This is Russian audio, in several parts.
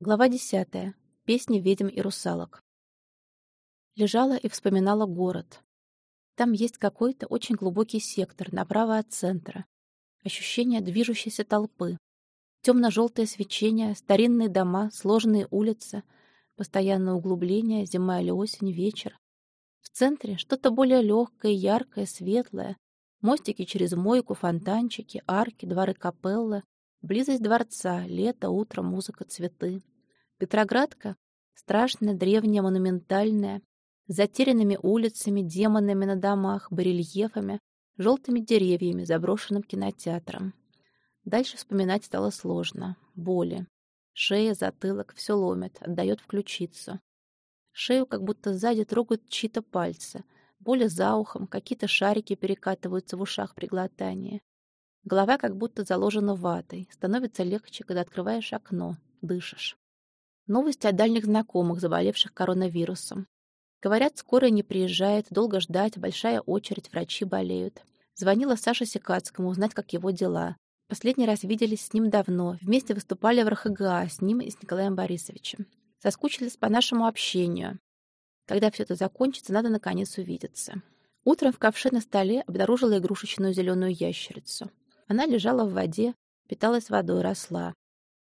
Глава десятая. Песни ведьм и русалок. Лежала и вспоминала город. Там есть какой-то очень глубокий сектор направо от центра. Ощущение движущейся толпы. Темно-желтое свечение, старинные дома, сложные улицы, постоянное углубление, зима или осень, вечер. В центре что-то более легкое, яркое, светлое. Мостики через мойку, фонтанчики, арки, дворы капеллы, близость дворца, лето, утро, музыка, цветы. Петроградка — страшная, древняя, монументальная, с затерянными улицами, демонами на домах, барельефами, желтыми деревьями, заброшенным кинотеатром. Дальше вспоминать стало сложно. Боли. Шея, затылок, все ломит, отдает в ключицу. Шею как будто сзади трогают чьи-то пальцы. Боли за ухом, какие-то шарики перекатываются в ушах при глотании. Голова как будто заложена ватой. Становится легче, когда открываешь окно, дышишь. Новости о дальних знакомых, заболевших коронавирусом. Говорят, скорая не приезжает, долго ждать, большая очередь, врачи болеют. Звонила Саше Секацкому узнать, как его дела. Последний раз виделись с ним давно, вместе выступали в РХГА с ним и с Николаем Борисовичем. Соскучились по нашему общению. Когда все это закончится, надо наконец увидеться. Утром в ковше на столе обнаружила игрушечную зеленую ящерицу. Она лежала в воде, питалась водой, росла.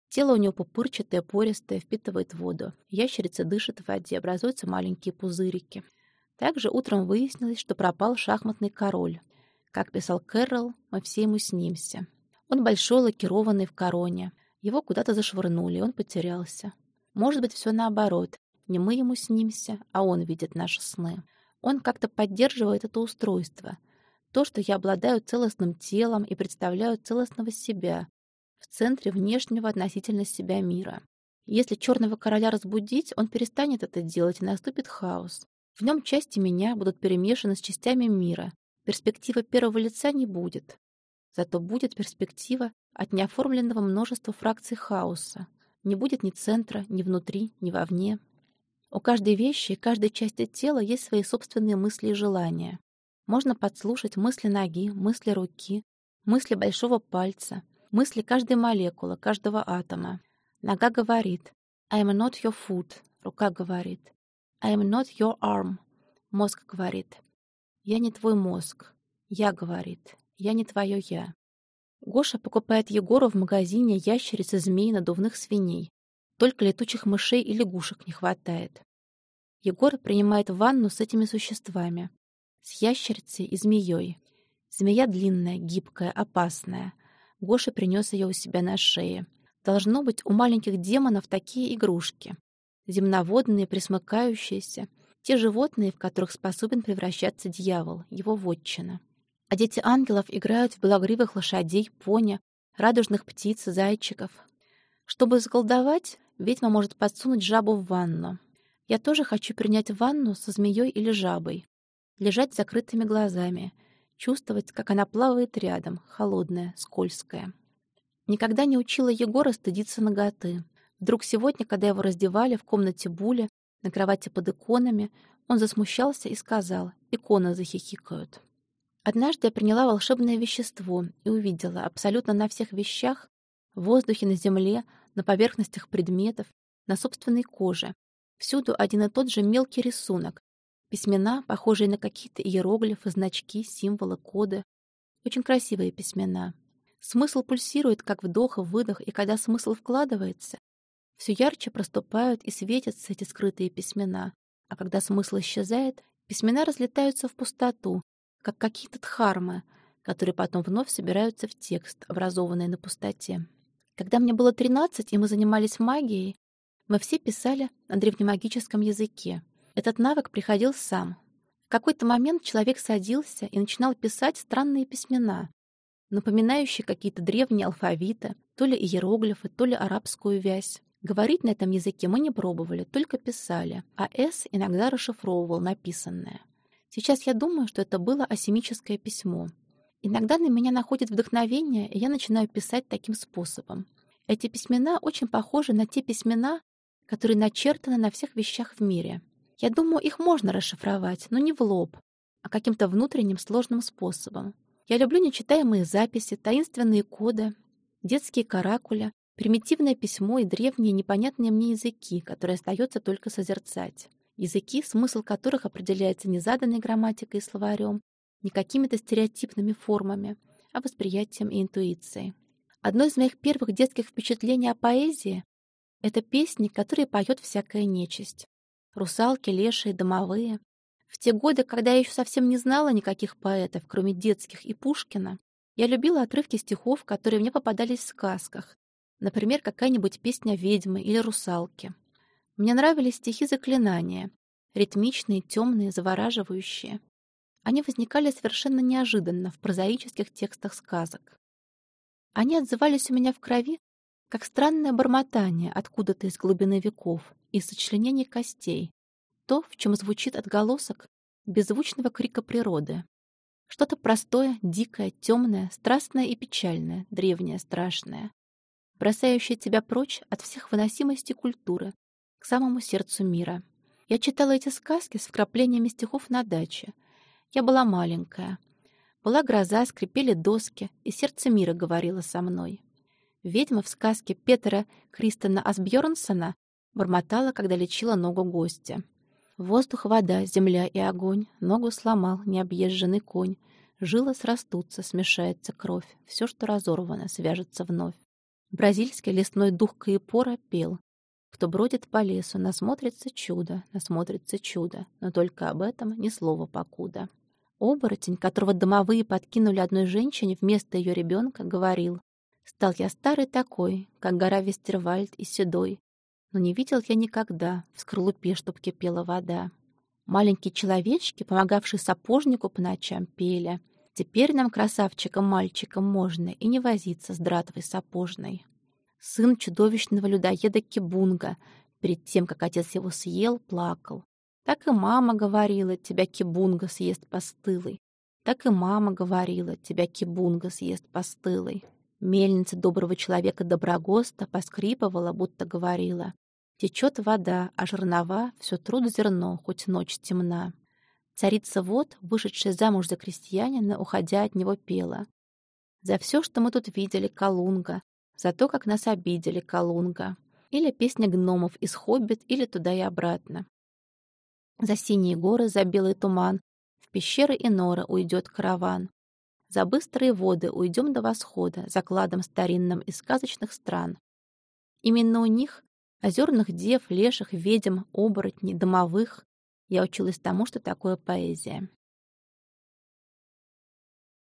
Тело у него пупырчатое, пористое, впитывает воду. Ящерица дышит в воде, образуются маленькие пузырики. Также утром выяснилось, что пропал шахматный король. Как писал Кэрролл, мы все ему снимся. Он большой, лакированный в короне. Его куда-то зашвырнули, он потерялся. Может быть, все наоборот. Не мы ему снимся, а он видит наши сны. Он как-то поддерживает это устройство. То, что я обладаю целостным телом и представляю целостного себя, в центре внешнего относительно себя мира. Если черного короля разбудить, он перестанет это делать и наступит хаос. В нем части меня будут перемешаны с частями мира. Перспектива первого лица не будет. Зато будет перспектива от неоформленного множества фракций хаоса. Не будет ни центра, ни внутри, ни вовне. У каждой вещи каждой части тела есть свои собственные мысли и желания. Можно подслушать мысли ноги, мысли руки, мысли большого пальца, мысли каждой молекулы, каждого атома. Нога говорит «I am not your foot», рука говорит «I am not your arm», мозг говорит «Я не твой мозг», я говорит «Я не твое я». Гоша покупает Егору в магазине ящерицы, змей, надувных свиней. Только летучих мышей и лягушек не хватает. Егор принимает ванну с этими существами. С ящерицей и змеей. Змея длинная, гибкая, опасная — Гоша принес ее у себя на шее. Должно быть, у маленьких демонов такие игрушки. Земноводные, присмыкающиеся. Те животные, в которых способен превращаться дьявол, его вотчина. А дети ангелов играют в белогривых лошадей, пони, радужных птиц, зайчиков. Чтобы заколдовать, ведьма может подсунуть жабу в ванну. Я тоже хочу принять ванну со змеей или жабой. Лежать с закрытыми глазами — чувствовать, как она плавает рядом, холодная, скользкая. Никогда не учила Егора стыдиться ноготы. Вдруг сегодня, когда его раздевали в комнате Були, на кровати под иконами, он засмущался и сказал «Иконы захихикают». Однажды я приняла волшебное вещество и увидела абсолютно на всех вещах, в воздухе, на земле, на поверхностях предметов, на собственной коже. Всюду один и тот же мелкий рисунок, Письмена, похожие на какие-то иероглифы, значки, символы, коды. Очень красивые письмена. Смысл пульсирует, как вдох и выдох, и когда смысл вкладывается, все ярче проступают и светятся эти скрытые письмена. А когда смысл исчезает, письмена разлетаются в пустоту, как какие-то дхармы, которые потом вновь собираются в текст, образованный на пустоте. Когда мне было 13, и мы занимались магией, мы все писали на древнемагическом языке. Этот навык приходил сам. В какой-то момент человек садился и начинал писать странные письмена, напоминающие какие-то древние алфавиты, то ли иероглифы, то ли арабскую вязь. Говорить на этом языке мы не пробовали, только писали, а «С» иногда расшифровывал написанное. Сейчас я думаю, что это было асемическое письмо. Иногда на меня находит вдохновение, и я начинаю писать таким способом. Эти письмена очень похожи на те письмена, которые начертаны на всех вещах в мире — я думаю, их можно расшифровать, но не в лоб, а каким-то внутренним сложным способом. Я люблю нечитаемые записи, таинственные коды, детские каракули, Примитивное письмо и древние непонятные мне языки, которые остается только созерцать. Языки, смысл которых определяется не заданной грамматикой и словарем, не какими-то стереотипными формами, а восприятием и интуицией. Одно из моих первых детских впечатлений о поэзии — это песни, которые поет всякая нечисть. Русалки, лешие, домовые. В те годы, когда я еще совсем не знала никаких поэтов, кроме детских и Пушкина, я любила отрывки стихов, которые мне попадались в сказках, Например, какая-нибудь песня ведьмы или русалки. Мне нравились стихи заклинания, ритмичные, темные, завораживающие. Они возникали совершенно неожиданно в прозаических текстах сказок. Они отзывались у меня в крови, как странное бормотание откуда-то из глубины веков, из сочленений костей, то, в чем звучит отголосок беззвучного крика природы. Что-то простое, дикое, темное, страстное и печальное, древнее, страшное бросающая тебя прочь от всех выносимостей культуры, к самому сердцу мира. Я читала эти сказки с вкраплениями стихов на даче. Я была маленькая. Была гроза, скрипели доски, и сердце мира говорило со мной. Ведьма в сказке Петера Кристона Асбьернсона бормотала, когда лечила ногу гостя. Воздух, вода, земля и огонь, ногу сломал необъезженный конь, жилы срастутся, смешается кровь, все, что разорвано, свяжется вновь. Бразильский лесной дух Каипора пел. Кто бродит по лесу, насмотрится чудо, насмотрится чудо, но только об этом ни слова покуда. Оборотень, которого домовые подкинули одной женщине вместо ее ребенка, говорил, «Стал я старый такой, как гора Вестервальд и седой, но не видел я никогда в скорлупе, чтоб кипела вода». Маленькие человечки, помогавшие сапожнику по ночам, пели — Теперь нам, красавчикам-мальчикам, можно и не возиться с дратвой сапожной. Сын чудовищного людоеда Кибунга, перед тем, как отец его съел, плакал. Так и мама говорила, тебя Кибунга съест постылый. Так и мама говорила, тебя Кибунга съест постылый. Мельница доброго человека Доброгоста поскрипывала, будто говорила. Течет вода, а жернова — все труд зерно, хоть ночь темна. Царица вот, вышедшая замуж за крестьянина, уходя от него, пела. «За все, что мы тут видели, Колунга, за то, как нас обидели, Колунга». Или песня гномов из «Хоббит» или «Туда и обратно». За синие горы, за белый туман, в пещеры и норы уйдет караван. За быстрые воды уйдем до восхода, за кладом старинным из сказочных стран. Именно у них, озерных дев, леших, ведьм, оборотней, домовых, я училась тому, что такое поэзия.